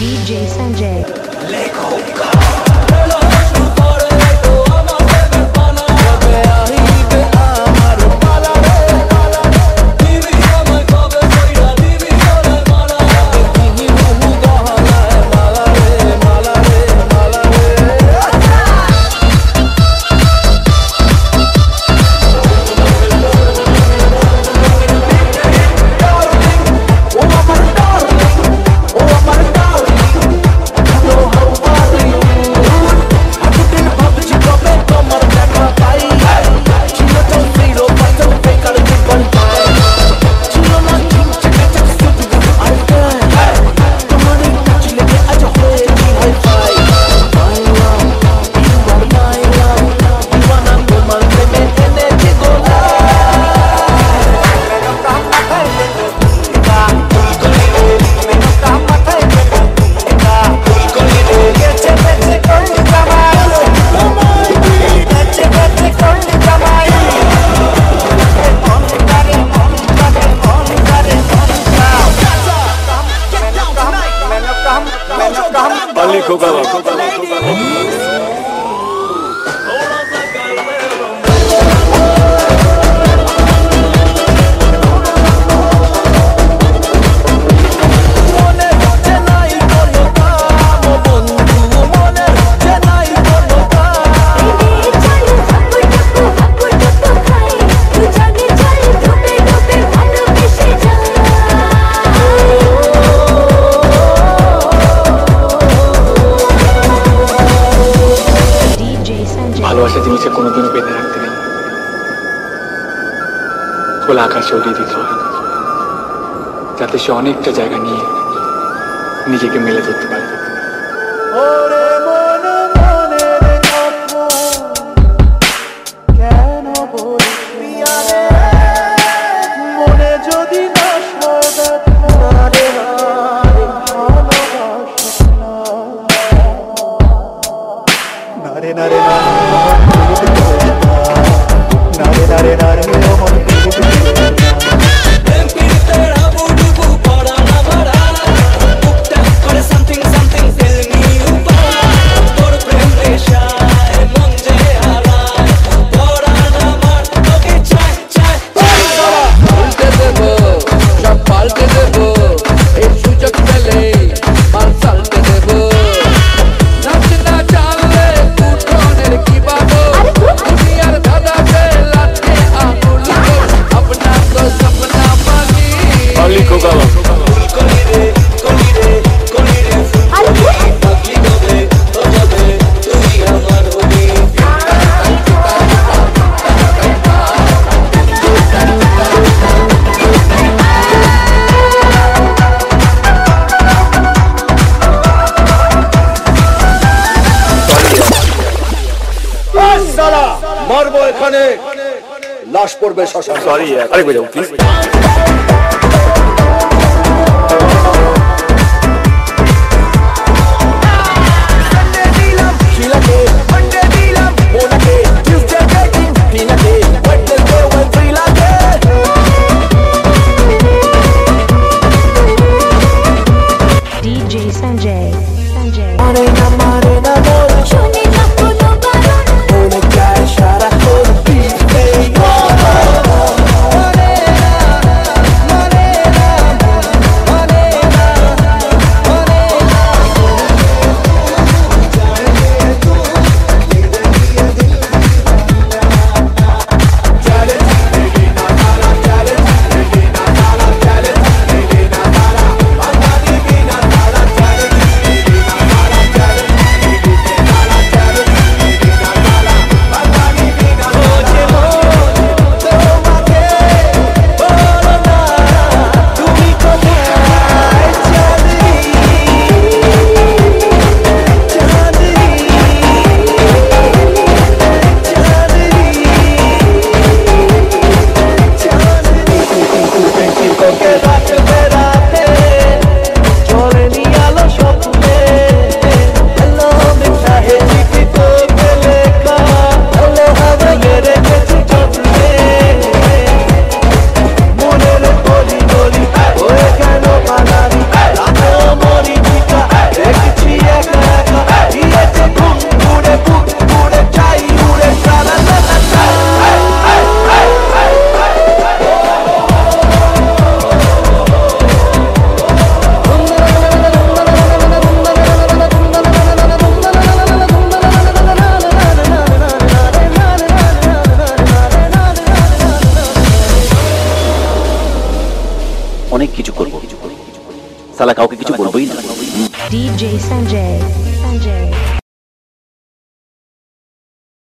DJ Sanjay. খোলা আকাশে উড়িয়ে দিতে যাতে সে অনেকটা জায়গা নিয়ে নিজেকে মেলে ধরতে পারে। Coca-Cola. মারবো এখানে লাশ পড়বে সরি আরেক প্লিজ অনেক কিছু করব সালা কাউকে কিছু বলবোই না Sanjay. Sanjay.